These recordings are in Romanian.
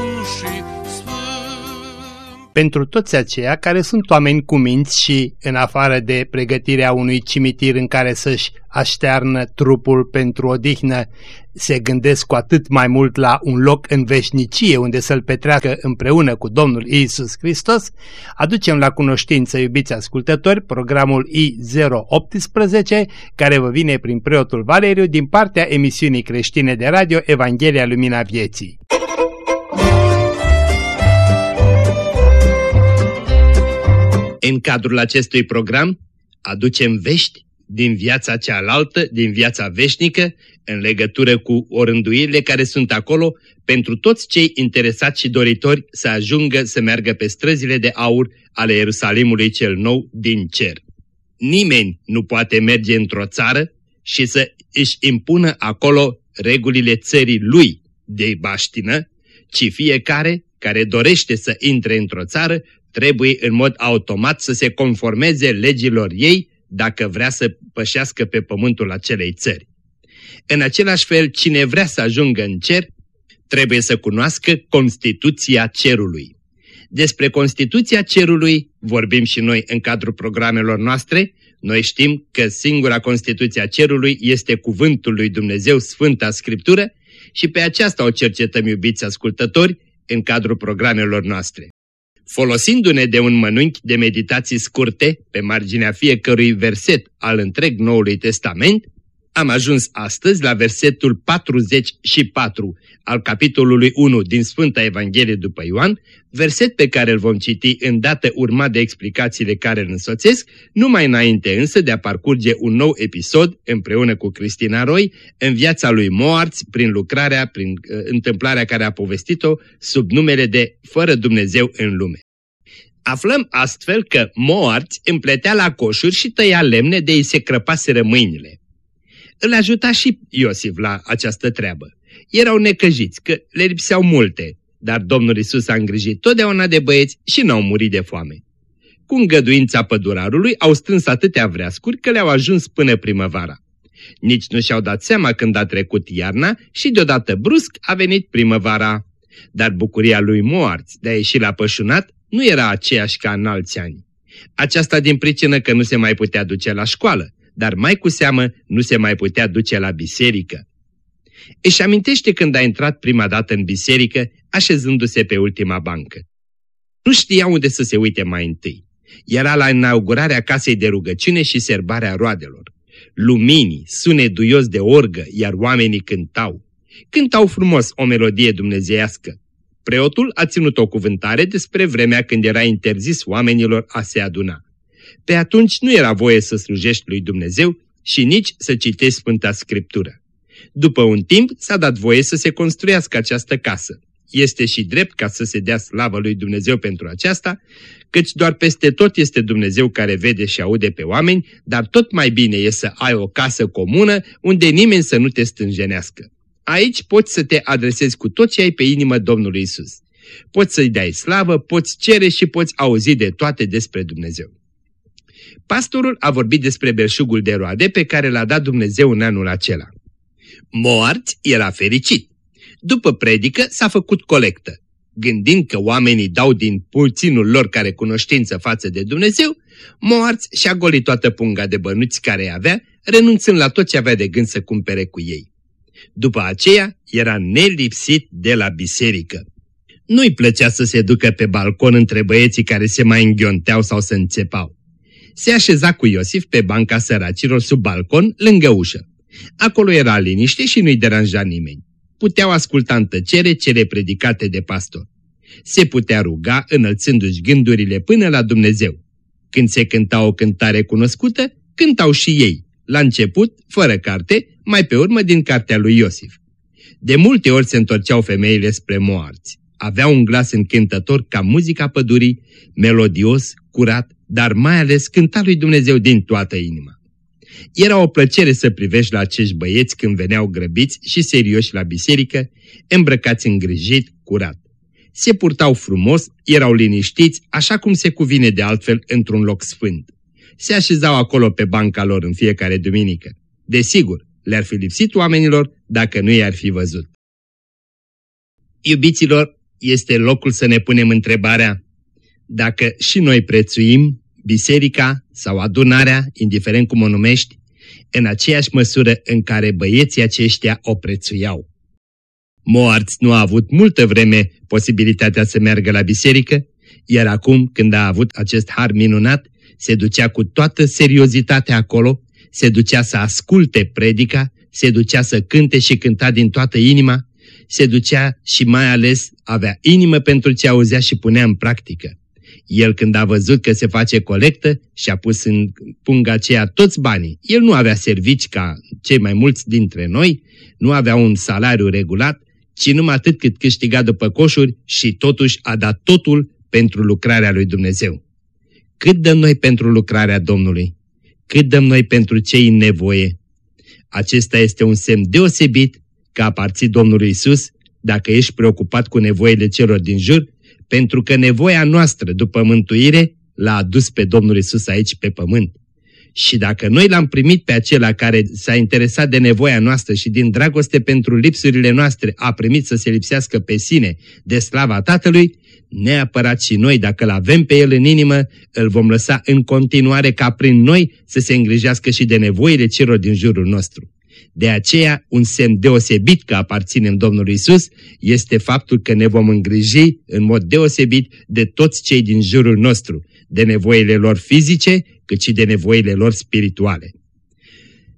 și pentru toți aceia care sunt oameni cu minți și, în afară de pregătirea unui cimitir în care să-și aștearnă trupul pentru odihnă, se gândesc cu atât mai mult la un loc în veșnicie unde să-l petreacă împreună cu Domnul Isus Hristos, aducem la cunoștință, iubiți ascultători, programul I018, care vă vine prin preotul Valeriu din partea emisiunii creștine de radio Evanghelia Lumina Vieții. În cadrul acestui program aducem vești din viața cealaltă, din viața veșnică, în legătură cu orânduirile care sunt acolo pentru toți cei interesați și doritori să ajungă să meargă pe străzile de aur ale Ierusalimului cel nou din cer. Nimeni nu poate merge într-o țară și să își impună acolo regulile țării lui de baștină, ci fiecare care dorește să intre într-o țară trebuie în mod automat să se conformeze legilor ei dacă vrea să pășească pe pământul acelei țări. În același fel, cine vrea să ajungă în cer, trebuie să cunoască Constituția Cerului. Despre Constituția Cerului vorbim și noi în cadrul programelor noastre. Noi știm că singura Constituția Cerului este Cuvântul lui Dumnezeu, Sfânta Scriptură, și pe aceasta o cercetăm, iubiți ascultători, în cadrul programelor noastre. Folosindu-ne de un mănânchi de meditații scurte pe marginea fiecărui verset al întreg Noului Testament, am ajuns astăzi la versetul 44 al capitolului 1 din Sfânta Evanghelie după Ioan, verset pe care îl vom citi îndată urmat de explicațiile care îl însoțesc, numai înainte însă de a parcurge un nou episod împreună cu Cristina Roy în viața lui Moarți prin lucrarea, prin uh, întâmplarea care a povestit-o sub numele de Fără Dumnezeu în lume. Aflăm astfel că Moarți împletea la coșuri și tăia lemne de ei se crăpaseră mâinile. Îl ajuta și Iosif la această treabă. Erau necăjiți, că le lipseau multe, dar Domnul Isus a îngrijit totdeauna de băieți și n-au murit de foame. Cu îngăduința pădurarului au strâns atâtea vreascuri că le-au ajuns până primăvara. Nici nu și-au dat seama când a trecut iarna și deodată brusc a venit primăvara. Dar bucuria lui Moarți de a ieși la pășunat nu era aceeași ca în alți ani. Aceasta din pricină că nu se mai putea duce la școală, dar mai cu seamă nu se mai putea duce la biserică. Își amintește când a intrat prima dată în biserică, așezându-se pe ultima bancă. Nu știa unde să se uite mai întâi. Era la inaugurarea casei de rugăciune și serbarea roadelor. Luminii, sune duios de orgă, iar oamenii cântau. Cântau frumos o melodie dumnezeiască. Preotul a ținut o cuvântare despre vremea când era interzis oamenilor a se aduna. Pe atunci nu era voie să slujești lui Dumnezeu și nici să citești Sfânta Scriptură. După un timp s-a dat voie să se construiască această casă. Este și drept ca să se dea slavă lui Dumnezeu pentru aceasta, căci doar peste tot este Dumnezeu care vede și aude pe oameni, dar tot mai bine e să ai o casă comună unde nimeni să nu te stânjenească. Aici poți să te adresezi cu tot ce ai pe inimă Domnului Isus. Poți să-i dai slavă, poți cere și poți auzi de toate despre Dumnezeu. Pastorul a vorbit despre belșugul de roade pe care l-a dat Dumnezeu în anul acela. Moarți era fericit. După predică s-a făcut colectă. Gândind că oamenii dau din puținul lor care cunoștință față de Dumnezeu, Moarți și-a golit toată punga de bănuți care avea, renunțând la tot ce avea de gând să cumpere cu ei. După aceea era nelipsit de la biserică. Nu-i plăcea să se ducă pe balcon între băieții care se mai înghionteau sau se înțepau. Se așeza cu Iosif pe banca săracilor sub balcon, lângă ușă. Acolo era liniște și nu-i deranja nimeni. Puteau asculta în tăcere cele predicate de pastor. Se putea ruga înălțându-și gândurile până la Dumnezeu. Când se cânta o cântare cunoscută, cântau și ei, la început, fără carte, mai pe urmă din cartea lui Iosif. De multe ori se întorceau femeile spre moarți. Aveau un glas încântător ca muzica pădurii, melodios, curat, dar mai ales cânta lui Dumnezeu din toată inima. Era o plăcere să privești la acești băieți când veneau grăbiți și serioși la biserică, îmbrăcați îngrijit, curat. Se purtau frumos, erau liniștiți, așa cum se cuvine de altfel într-un loc sfânt. Se așezau acolo pe banca lor în fiecare duminică. Desigur, le-ar fi lipsit oamenilor dacă nu i-ar fi văzut. Iubiților, este locul să ne punem întrebarea dacă și noi prețuim biserica sau adunarea, indiferent cum o numești, în aceeași măsură în care băieții aceștia o prețuiau. Moarți nu a avut multă vreme posibilitatea să meargă la biserică, iar acum, când a avut acest har minunat, se ducea cu toată seriozitatea acolo, se ducea să asculte predica, se ducea să cânte și cânta din toată inima, se ducea și mai ales avea inimă pentru ce auzea și punea în practică. El când a văzut că se face colectă și-a pus în punga aceea toți banii. El nu avea servici ca cei mai mulți dintre noi, nu avea un salariu regulat, ci numai atât cât câștiga după coșuri și totuși a dat totul pentru lucrarea lui Dumnezeu. Cât dăm noi pentru lucrarea Domnului? Cât dăm noi pentru cei în nevoie? Acesta este un semn deosebit că aparții Domnului Isus dacă ești preocupat cu nevoile celor din jur, pentru că nevoia noastră după mântuire l-a adus pe Domnul Isus aici pe pământ. Și dacă noi l-am primit pe acela care s-a interesat de nevoia noastră și din dragoste pentru lipsurile noastre a primit să se lipsească pe sine de slava Tatălui, neapărat și noi, dacă îl avem pe el în inimă, îl vom lăsa în continuare ca prin noi să se îngrijească și de nevoile celor din jurul nostru. De aceea, un semn deosebit că aparținem Domnului Isus este faptul că ne vom îngriji în mod deosebit de toți cei din jurul nostru, de nevoile lor fizice, cât și de nevoile lor spirituale.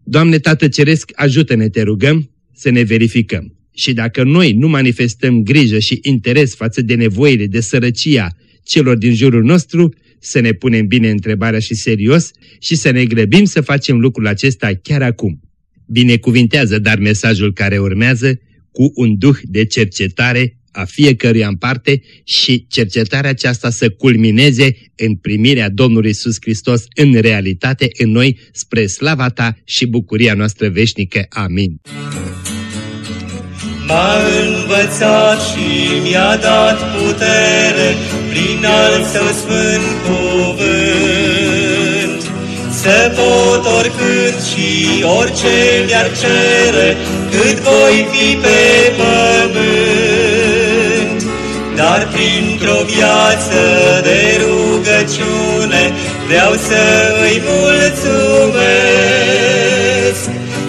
Doamne Tată Ceresc, ajută-ne, te rugăm, să ne verificăm. Și dacă noi nu manifestăm grijă și interes față de nevoile de sărăcia celor din jurul nostru, să ne punem bine întrebarea și serios și să ne grăbim să facem lucrul acesta chiar acum. Binecuvintează dar mesajul care urmează cu un duh de cercetare a fiecăruia în parte și cercetarea aceasta să culmineze în primirea Domnului Isus Hristos în realitate în noi spre slava Ta și bucuria noastră veșnică. Amin. M-a învățat și mi-a dat putere prin al său sfânt cuvânt, să pot oricând și orice mi-ar cere, cât voi fi pe pământ. Dar printr-o viață de rugăciune vreau să îi mulțumesc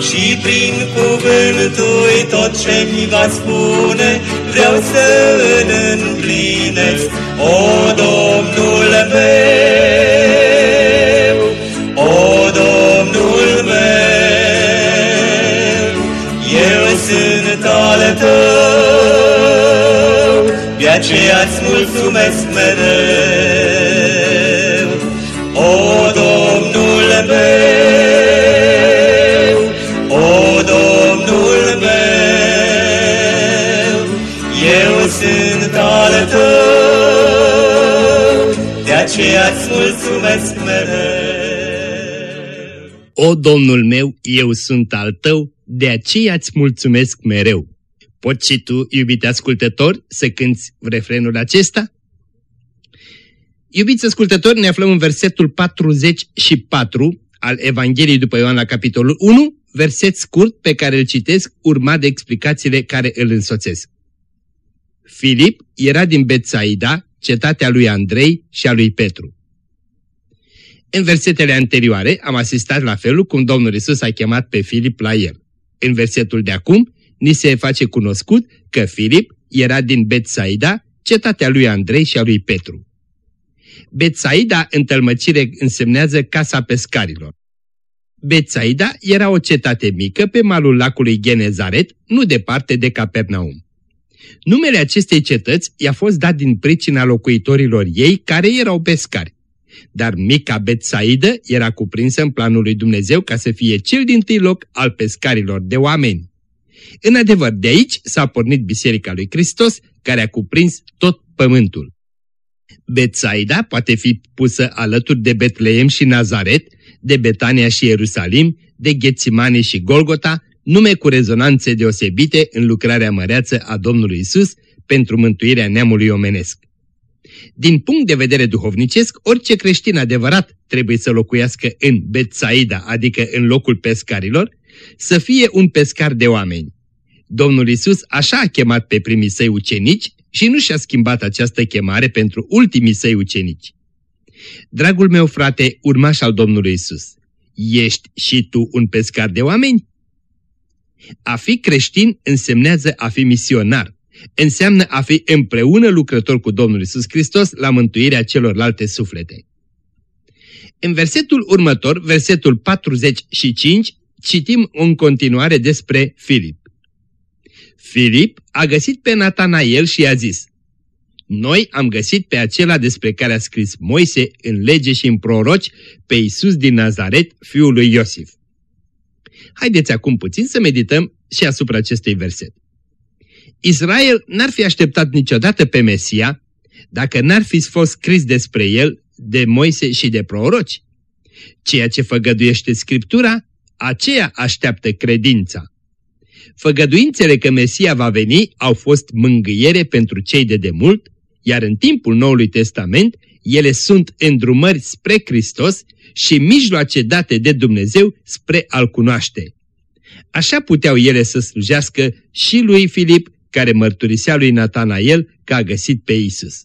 și prin cuvântul tot ce mi va spune vreau să îl împlinesc, o Domnul meu, de aceea-ți mulțumesc mereu, o Domnul meu, o Domnul meu, eu sunt al tău, de aceea-ți mulțumesc mereu. O, Domnul meu, eu sunt al tău, de aceea îți mulțumesc mereu. Poți și tu, iubite ascultători, să cânți refrenul acesta? Iubiți ascultători, ne aflăm în versetul 44 al Evangheliei după Ioan la capitolul 1, verset scurt pe care îl citesc, urmat de explicațiile care îl însoțesc. Filip era din Betsaida, cetatea lui Andrei și a lui Petru. În versetele anterioare am asistat la felul cum Domnul Isus a chemat pe Filip la el. În versetul de acum ni se face cunoscut că Filip era din Betsaida, cetatea lui Andrei și a lui Petru. Betsaida în tălmăcire însemnează casa pescarilor. Betsaida era o cetate mică pe malul lacului Genezaret, nu departe de Capernaum. Numele acestei cetăți i-a fost dat din pricina locuitorilor ei care erau pescari. dar mica Betsaidă era cuprinsă în planul lui Dumnezeu ca să fie cel din tâi loc al pescarilor de oameni. În adevăr, de aici s-a pornit Biserica lui Hristos, care a cuprins tot pământul. Betsaida poate fi pusă alături de Betleem și Nazaret, de Betania și Ierusalim, de Ghețimane și Golgota, nume cu rezonanțe deosebite în lucrarea măreață a Domnului Isus pentru mântuirea neamului omenesc. Din punct de vedere duhovnicesc, orice creștin adevărat trebuie să locuiască în Betsaida, adică în locul pescarilor, să fie un pescar de oameni. Domnul Isus așa a chemat pe primii săi ucenici și nu și-a schimbat această chemare pentru ultimii săi ucenici. Dragul meu frate, urmaș al Domnului Isus, ești și tu un pescar de oameni? A fi creștin însemnează a fi misionar, înseamnă a fi împreună lucrător cu Domnul Isus Hristos la mântuirea celorlalte suflete. În versetul următor, versetul 45, citim în continuare despre Filip. Filip a găsit pe Natanael și i-a zis, Noi am găsit pe acela despre care a scris Moise în lege și în proroci, pe Iisus din Nazaret, fiul lui Iosif. Haideți acum puțin să medităm și asupra acestui verset. Israel n-ar fi așteptat niciodată pe Mesia dacă n-ar fi fost scris despre el de Moise și de proroci. Ceea ce făgăduiește Scriptura, aceea așteaptă credința. Făgăduințele că Mesia va veni au fost mângâiere pentru cei de demult, iar în timpul Noului Testament ele sunt îndrumări spre Hristos și mijloace date de Dumnezeu spre a-L cunoaște. Așa puteau ele să slujească și lui Filip, care mărturisea lui Natanael că a găsit pe Isus.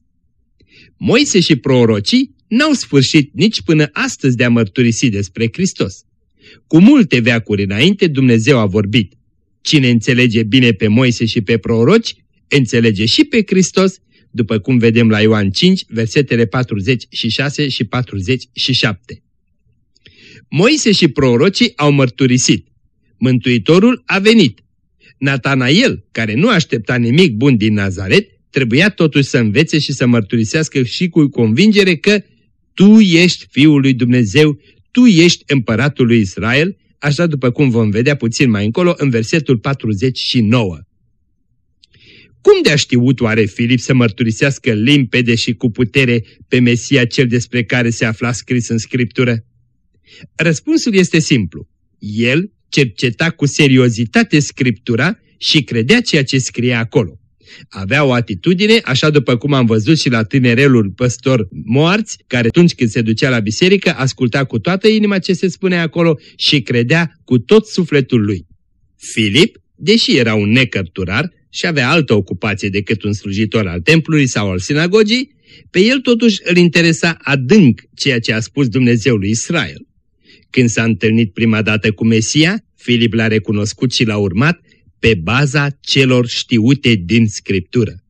Moise și prorocii n-au sfârșit nici până astăzi de a mărturisi despre Hristos. Cu multe veacuri înainte Dumnezeu a vorbit. Cine înțelege bine pe Moise și pe proroci, înțelege și pe Hristos, după cum vedem la Ioan 5, versetele 46 și 47. Moise și prorocii au mărturisit. Mântuitorul a venit. Natanael, care nu aștepta nimic bun din Nazaret, trebuia totuși să învețe și să mărturisească și cu convingere că tu ești Fiul lui Dumnezeu, tu ești împăratul lui Israel, așa după cum vom vedea puțin mai încolo în versetul 49. Cum de-a știut oare Filip să mărturisească limpede și cu putere pe Mesia cel despre care se afla scris în Scriptură? Răspunsul este simplu. El cerceta cu seriozitate Scriptura și credea ceea ce scria acolo. Avea o atitudine, așa după cum am văzut și la tinerelul păstor moarți, care atunci când se ducea la biserică, asculta cu toată inima ce se spune acolo și credea cu tot sufletul lui. Filip, deși era un necărturar și avea altă ocupație decât un slujitor al templului sau al sinagogii, pe el totuși îl interesa adânc ceea ce a spus Dumnezeu lui Israel. Când s-a întâlnit prima dată cu Mesia, Filip l-a recunoscut și l-a urmat pe baza celor știute din Scriptură.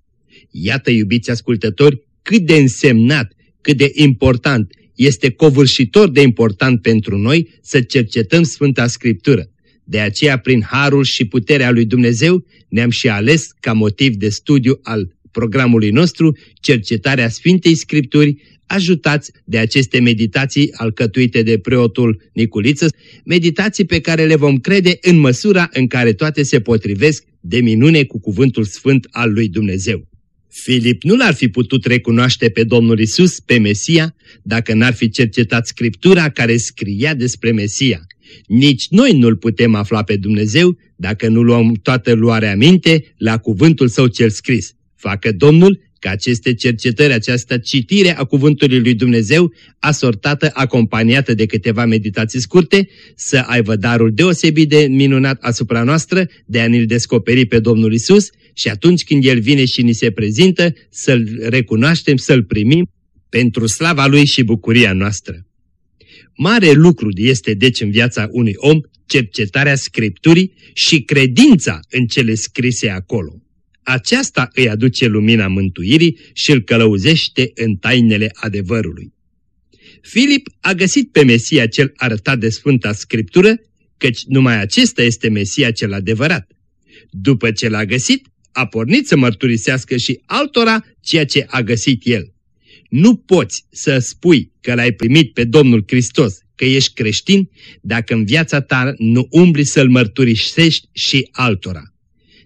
Iată, iubiți ascultători, cât de însemnat, cât de important, este covârșitor de important pentru noi să cercetăm Sfânta Scriptură. De aceea, prin harul și puterea lui Dumnezeu, ne-am și ales ca motiv de studiu al programului nostru cercetarea Sfintei Scripturi, ajutați de aceste meditații alcătuite de preotul Niculiță, meditații pe care le vom crede în măsura în care toate se potrivesc de minune cu cuvântul sfânt al lui Dumnezeu. Filip nu l-ar fi putut recunoaște pe Domnul Isus, pe Mesia, dacă n-ar fi cercetat Scriptura care scria despre Mesia. Nici noi nu-L putem afla pe Dumnezeu dacă nu luăm toată luarea minte la cuvântul Său cel scris. Facă Domnul ca aceste cercetări, această citire a cuvântului lui Dumnezeu, asortată, acompaniată de câteva meditații scurte, să aibă darul deosebit de minunat asupra noastră, de a ne-L descoperi pe Domnul Isus și atunci când El vine și ni se prezintă, să-L recunoaștem, să-L primim pentru slava Lui și bucuria noastră. Mare lucru este deci în viața unui om cercetarea Scripturii și credința în cele scrise acolo. Aceasta îi aduce lumina mântuirii și îl călăuzește în tainele adevărului. Filip a găsit pe Mesia cel arătat de Sfânta Scriptură, căci numai acesta este Mesia cel adevărat. După ce l-a găsit, a pornit să mărturisească și altora ceea ce a găsit el. Nu poți să spui că l-ai primit pe Domnul Hristos, că ești creștin, dacă în viața ta nu umbli să-L mărturisești și altora.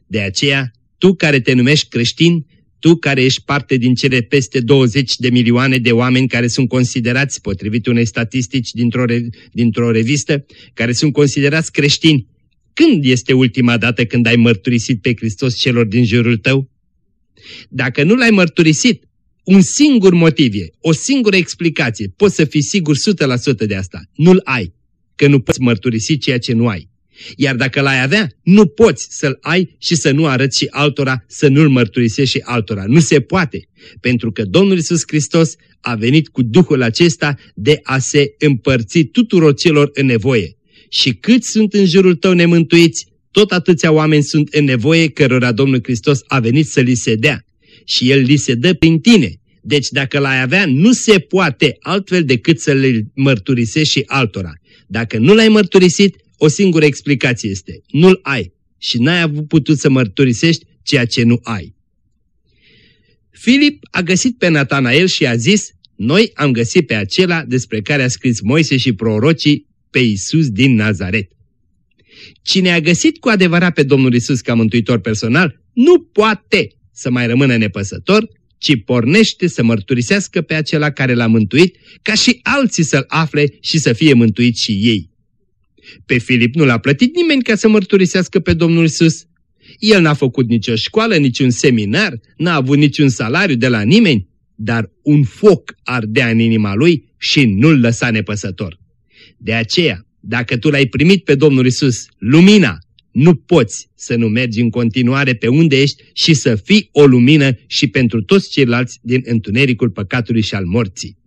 De aceea, tu care te numești creștin, tu care ești parte din cele peste 20 de milioane de oameni care sunt considerați, potrivit unei statistici dintr-o, dintr revistă, care sunt considerați creștini, când este ultima dată când ai mărturisit pe Hristos celor din jurul tău? Dacă nu l-ai mărturisit, un singur motiv e, o singură explicație, poți să fii sigur 100% de asta, nu-l ai, că nu poți mărturisi ceea ce nu ai. Iar dacă l-ai avea, nu poți să-l ai și să nu arăți și altora, să nu-l mărturisești și altora. Nu se poate, pentru că Domnul Isus Hristos a venit cu Duhul acesta de a se împărți tuturor celor în nevoie. Și cât sunt în jurul tău nemântuiți, tot atâția oameni sunt în nevoie cărora Domnul Hristos a venit să li se dea. Și El li se dă prin tine. Deci dacă l-ai avea, nu se poate altfel decât să le mărturisești și altora. Dacă nu l-ai mărturisit, o singură explicație este, nu-l ai și n-ai avut putut să mărturisești ceea ce nu ai. Filip a găsit pe Natanael și a zis, noi am găsit pe acela despre care a scris Moise și prorocii pe Isus din Nazaret. Cine a găsit cu adevărat pe Domnul Isus ca mântuitor personal, nu poate să mai rămână nepăsător, ci pornește să mărturisească pe acela care l-a mântuit, ca și alții să-l afle și să fie mântuiți și ei. Pe Filip nu l-a plătit nimeni ca să mărturisească pe Domnul Isus. El n-a făcut nicio școală, niciun seminar, n-a avut niciun salariu de la nimeni, dar un foc ardea în inima lui și nu-l lăsa nepăsător. De aceea, dacă tu l-ai primit pe Domnul Isus, lumina, nu poți să nu mergi în continuare pe unde ești și să fii o lumină și pentru toți ceilalți din întunericul păcatului și al morții.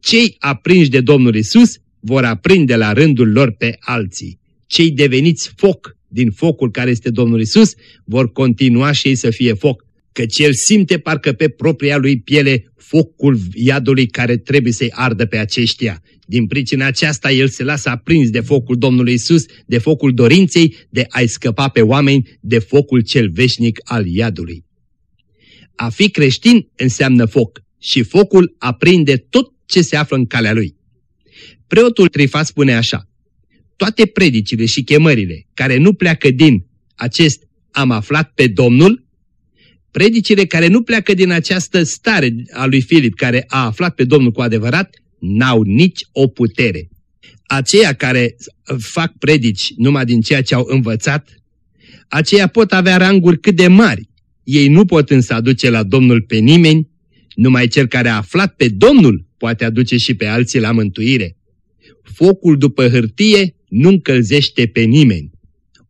Cei aprinși de Domnul Isus vor aprinde la rândul lor pe alții. Cei deveniți foc din focul care este Domnul Isus vor continua și ei să fie foc, căci el simte parcă pe propria lui piele focul iadului care trebuie să-i ardă pe aceștia. Din pricina aceasta el se lasă aprins de focul Domnului Isus, de focul dorinței de a-i scăpa pe oameni de focul cel veșnic al iadului. A fi creștin înseamnă foc și focul aprinde tot ce se află în calea lui. Preotul Trifat spune așa, toate predicile și chemările care nu pleacă din acest am aflat pe Domnul, predicile care nu pleacă din această stare a lui Filip care a aflat pe Domnul cu adevărat, n-au nici o putere. Aceia care fac predici numai din ceea ce au învățat, aceia pot avea ranguri cât de mari. Ei nu pot însă aduce la Domnul pe nimeni, numai cel care a aflat pe Domnul poate aduce și pe alții la mântuire focul după hârtie nu încălzește pe nimeni.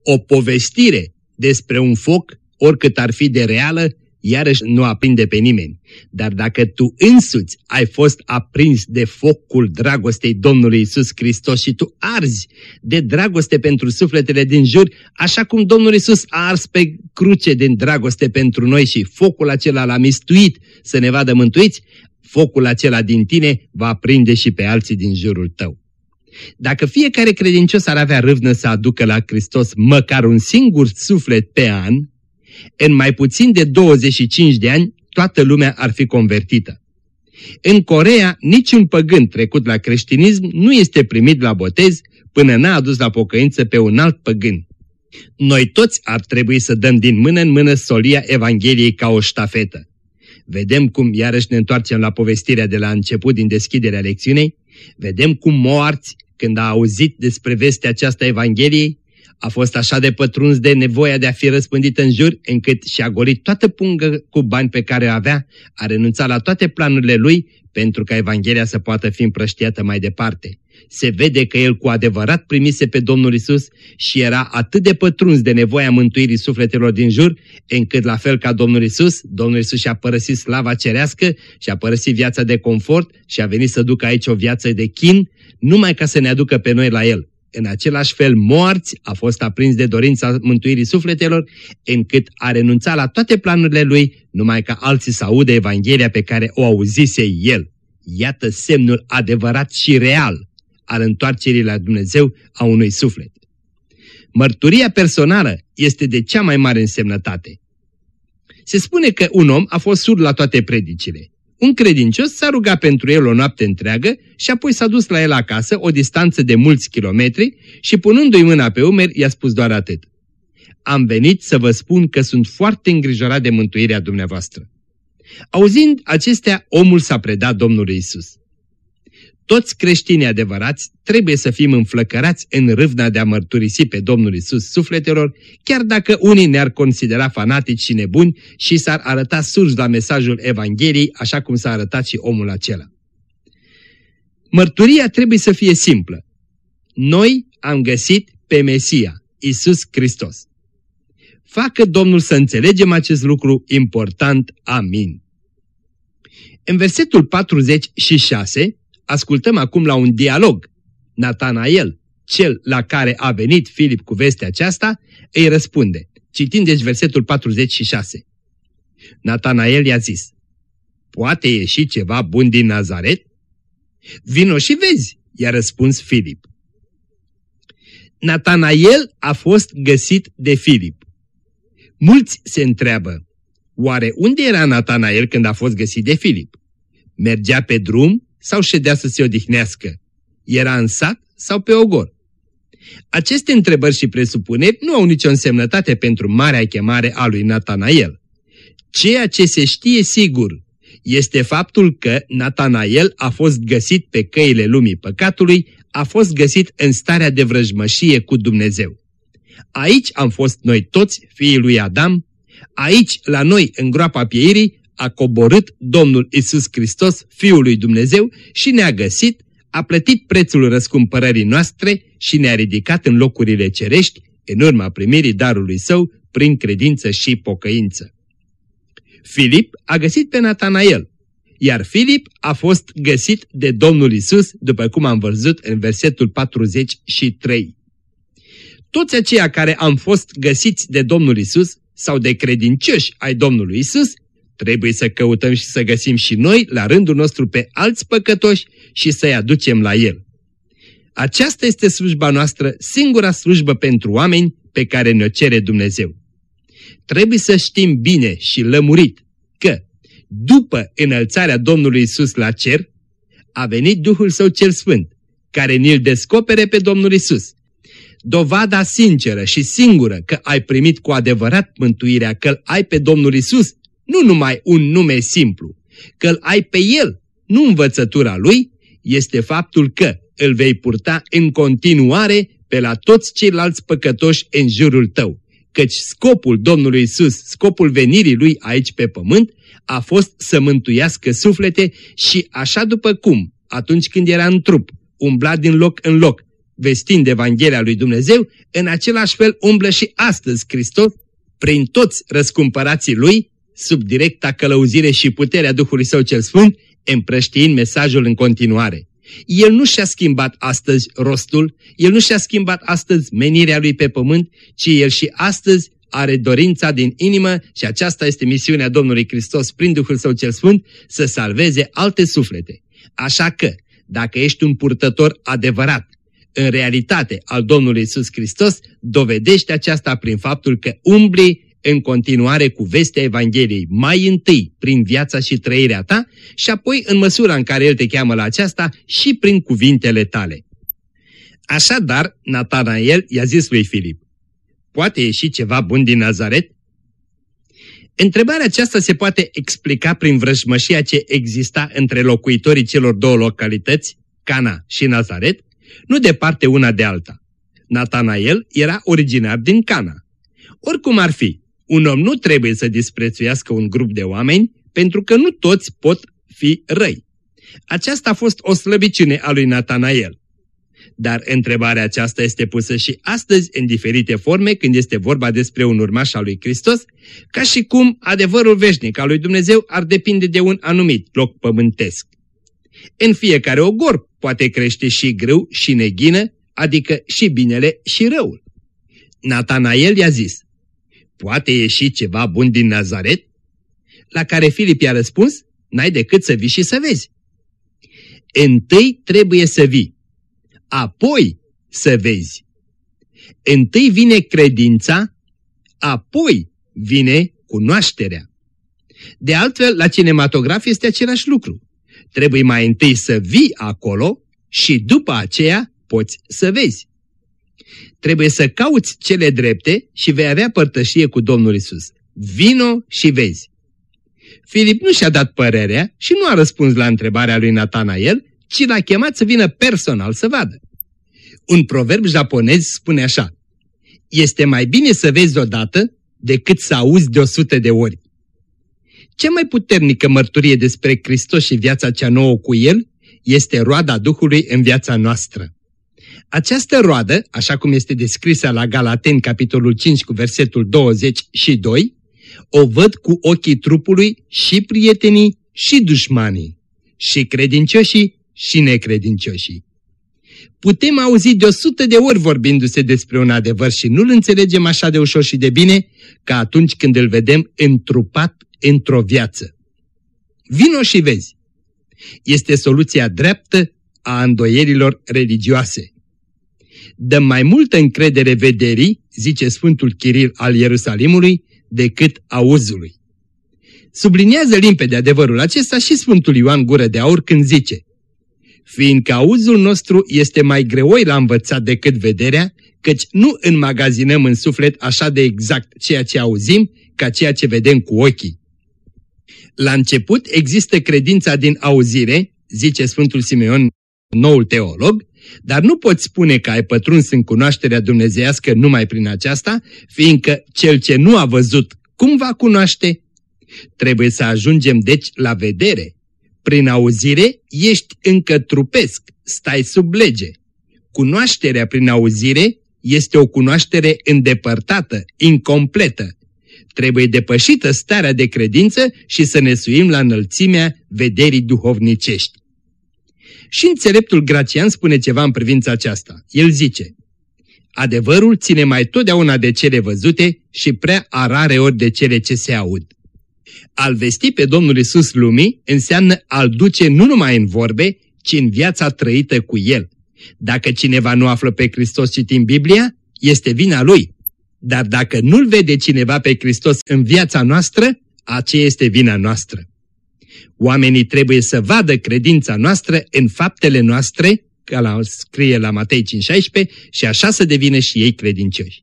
O povestire despre un foc, oricât ar fi de reală, iarăși nu aprinde pe nimeni. Dar dacă tu însuți ai fost aprins de focul dragostei Domnului Isus Hristos și tu arzi de dragoste pentru sufletele din jur, așa cum Domnul Isus a ars pe cruce din dragoste pentru noi și focul acela l-a mistuit să ne vadă mântuiți, focul acela din tine va aprinde și pe alții din jurul tău. Dacă fiecare credincios ar avea râvnă să aducă la Hristos măcar un singur suflet pe an, în mai puțin de 25 de ani toată lumea ar fi convertită. În Corea, niciun păgân trecut la creștinism nu este primit la botez până n-a adus la pocăință pe un alt păgân. Noi toți ar trebui să dăm din mână în mână solia Evangheliei ca o ștafetă. Vedem cum, iarăși ne întoarcem la povestirea de la început din deschiderea lecțiunei, vedem cum moarți când a auzit despre vestea aceasta Evangheliei, a fost așa de pătruns de nevoia de a fi răspândit în jur, încât și-a golit toată pungă cu bani pe care o avea, a renunțat la toate planurile lui pentru ca Evanghelia să poată fi împrăștiată mai departe. Se vede că el cu adevărat primise pe Domnul Isus și era atât de pătruns de nevoia mântuirii sufletelor din jur, încât la fel ca Domnul Isus, Domnul Isus și-a părăsit slava cerească și-a părăsit viața de confort și a venit să ducă aici o viață de chin, numai ca să ne aducă pe noi la El. În același fel, moarți a fost aprins de dorința mântuirii sufletelor, încât a renunțat la toate planurile lui, numai ca alții să audă Evanghelia pe care o auzise El. Iată semnul adevărat și real al întoarcerii la Dumnezeu a unui suflet. Mărturia personală este de cea mai mare însemnătate. Se spune că un om a fost surd la toate predicile. Un credincios s-a rugat pentru el o noapte întreagă și apoi s-a dus la el acasă, o distanță de mulți kilometri, și punându-i mâna pe umeri, i-a spus doar atât. Am venit să vă spun că sunt foarte îngrijorat de mântuirea dumneavoastră. Auzind acestea, omul s-a predat Domnului Isus. Toți creștinii adevărați trebuie să fim înflăcărați în râvna de a mărturisi pe Domnul Isus sufletelor, chiar dacă unii ne-ar considera fanatici și nebuni și s-ar arăta surzi la mesajul Evangheliei, așa cum s-a arătat și omul acela. Mărturia trebuie să fie simplă. Noi am găsit pe Mesia, Isus Hristos. Facă Domnul să înțelegem acest lucru important. Amin. În versetul 46 ascultăm acum la un dialog. Natanael, cel la care a venit Filip cu vestea aceasta, îi răspunde. Citind deci versetul 46. Natanael i-a zis, Poate ieși ceva bun din Nazaret? Vino și vezi, i-a răspuns Filip. Natanael a fost găsit de Filip. Mulți se întreabă, oare unde era Natanael când a fost găsit de Filip? Mergea pe drum sau ședea să se odihnească? Era în sat sau pe ogor? Aceste întrebări și presupuneri nu au nicio însemnătate pentru marea chemare a lui Natanael. Ceea ce se știe sigur este faptul că Natanael a fost găsit pe căile lumii păcatului, a fost găsit în starea de vrăjmășie cu Dumnezeu. Aici am fost noi toți, fiii lui Adam, aici, la noi, în groapa pieirii, a coborât Domnul Isus Hristos, Fiul lui Dumnezeu, și ne-a găsit, a plătit prețul răscumpărării noastre și ne-a ridicat în locurile cerești, în urma primirii darului său, prin credință și pocăință. Filip a găsit pe Natanael, iar Filip a fost găsit de Domnul Isus, după cum am văzut în versetul 43. Toți aceia care am fost găsiți de Domnul Isus sau de credincioși ai Domnului Isus, trebuie să căutăm și să găsim și noi, la rândul nostru, pe alți păcătoși și să-i aducem la El. Aceasta este slujba noastră, singura slujbă pentru oameni pe care ne-o cere Dumnezeu. Trebuie să știm bine și lămurit că, după înălțarea Domnului Isus la cer, a venit Duhul Său cel Sfânt, care ni-l descopere pe Domnul Isus dovada sinceră și singură că ai primit cu adevărat mântuirea, că ai pe Domnul Isus, nu numai un nume simplu, că ai pe El, nu învățătura Lui, este faptul că îl vei purta în continuare pe la toți ceilalți păcătoși în jurul tău. Căci scopul Domnului Isus, scopul venirii Lui aici pe pământ, a fost să mântuiască suflete și așa după cum, atunci când era în trup, umbla din loc în loc, vestind Evanghelia lui Dumnezeu, în același fel umblă și astăzi Hristos, prin toți răscumpărații lui, sub directa călăuzire și puterea Duhului Său cel Sfânt, împrăștiind mesajul în continuare. El nu și-a schimbat astăzi rostul, El nu și-a schimbat astăzi menirea lui pe pământ, ci El și astăzi are dorința din inimă și aceasta este misiunea Domnului Hristos prin Duhul Său cel Sfânt, să salveze alte suflete. Așa că, dacă ești un purtător adevărat în realitate al Domnului Isus Hristos, dovedește aceasta prin faptul că umbli în continuare cu vestea Evangheliei, mai întâi prin viața și trăirea ta și apoi în măsura în care El te cheamă la aceasta și prin cuvintele tale. Așadar, Natanael i-a zis lui Filip, poate ieși ceva bun din Nazaret? Întrebarea aceasta se poate explica prin vrăjmășia ce exista între locuitorii celor două localități, Cana și Nazaret, nu departe una de alta. Natanael era originar din Cana. Oricum ar fi, un om nu trebuie să disprețuiască un grup de oameni pentru că nu toți pot fi răi. Aceasta a fost o slăbiciune a lui Natanael. Dar întrebarea aceasta este pusă și astăzi în diferite forme când este vorba despre un urmaș al lui Hristos, ca și cum adevărul veșnic al lui Dumnezeu ar depinde de un anumit loc pământesc. În fiecare ogor poate crește și grâu și neghină, adică și binele și răul. Natanael i-a zis, poate ieși ceva bun din Nazaret? La care Filip i-a răspuns, n-ai decât să vii și să vezi. Întâi trebuie să vii, apoi să vezi. Întâi vine credința, apoi vine cunoașterea. De altfel, la cinematograf este același lucru. Trebuie mai întâi să vii acolo și după aceea poți să vezi. Trebuie să cauți cele drepte și vei avea părtășie cu Domnul Isus. Vino și vezi. Filip nu și-a dat părerea și nu a răspuns la întrebarea lui Natanael, ci l-a chemat să vină personal să vadă. Un proverb japonez spune așa, Este mai bine să vezi odată decât să auzi de o sută de ori. Cea mai puternică mărturie despre Hristos și viața cea nouă cu El este roada Duhului în viața noastră. Această roadă, așa cum este descrisă la Galaten, capitolul 5, cu versetul 22, o văd cu ochii trupului și prietenii și dușmanii, și credincioșii și necredincioșii. Putem auzi de o sută de ori vorbindu-se despre un adevăr și nu-l înțelegem așa de ușor și de bine ca atunci când îl vedem întrupat într-o viață. Vino și vezi! Este soluția dreaptă a îndoierilor religioase. Dăm mai multă încredere vederii, zice Sfântul Chiril al Ierusalimului, decât auzului. Subliniază limpede adevărul acesta și Sfântul Ioan Gură de Aur când zice Fiindcă auzul nostru este mai greoi la învățat decât vederea, căci nu înmagazinăm în suflet așa de exact ceea ce auzim ca ceea ce vedem cu ochii. La început există credința din auzire, zice Sfântul Simeon, noul teolog, dar nu poți spune că ai pătruns în cunoașterea dumnezeiască numai prin aceasta, fiindcă cel ce nu a văzut, cum va cunoaște? Trebuie să ajungem deci la vedere. Prin auzire ești încă trupesc, stai sub lege. Cunoașterea prin auzire este o cunoaștere îndepărtată, incompletă. Trebuie depășită starea de credință și să ne suim la înălțimea vederii duhovnicești. Și înțeleptul Gracian spune ceva în privința aceasta. El zice, Adevărul ține mai totdeauna de cele văzute și prea arare ori de cele ce se aud. Al vesti pe Domnul Isus lumii înseamnă al duce nu numai în vorbe, ci în viața trăită cu El. Dacă cineva nu află pe Hristos citind Biblia, este vina lui. Dar dacă nu-L vede cineva pe Hristos în viața noastră, aceea este vina noastră. Oamenii trebuie să vadă credința noastră în faptele noastre, ca la scrie la Matei 5,16, și așa să devină și ei credincioși.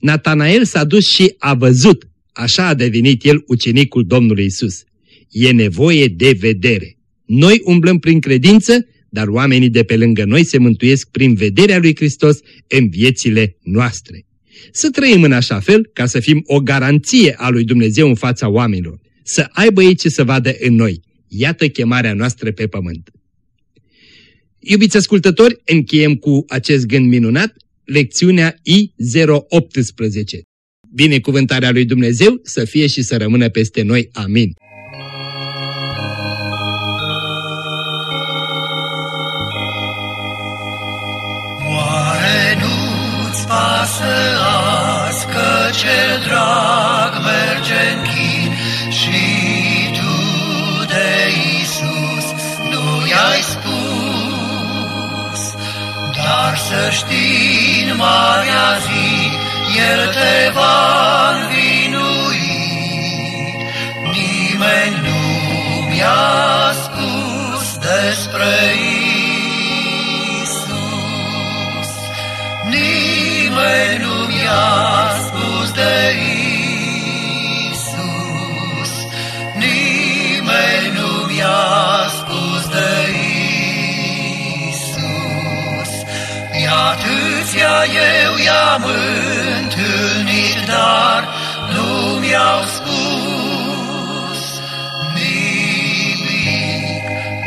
Natanael s-a dus și a văzut, așa a devenit el ucenicul Domnului Isus. E nevoie de vedere. Noi umblăm prin credință, dar oamenii de pe lângă noi se mântuiesc prin vederea lui Hristos în viețile noastre. Să trăim în așa fel ca să fim o garanție a lui Dumnezeu în fața oamenilor, să aibă ei ce să vadă în noi. Iată chemarea noastră pe pământ. Iubiți ascultători, încheiem cu acest gând minunat lecțiunea I018. Binecuvântarea lui Dumnezeu să fie și să rămână peste noi. Amin. Oare nu-ți pasă azi că cel drag merge în dar să știi în marea zi, El te va învinui. Nimeni nu mi-a spus despre Isus, nimeni nu mi-a Lumea eu i-am întâlnit, dar nu mi-au spus nimic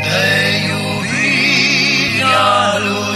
de iubirea lui.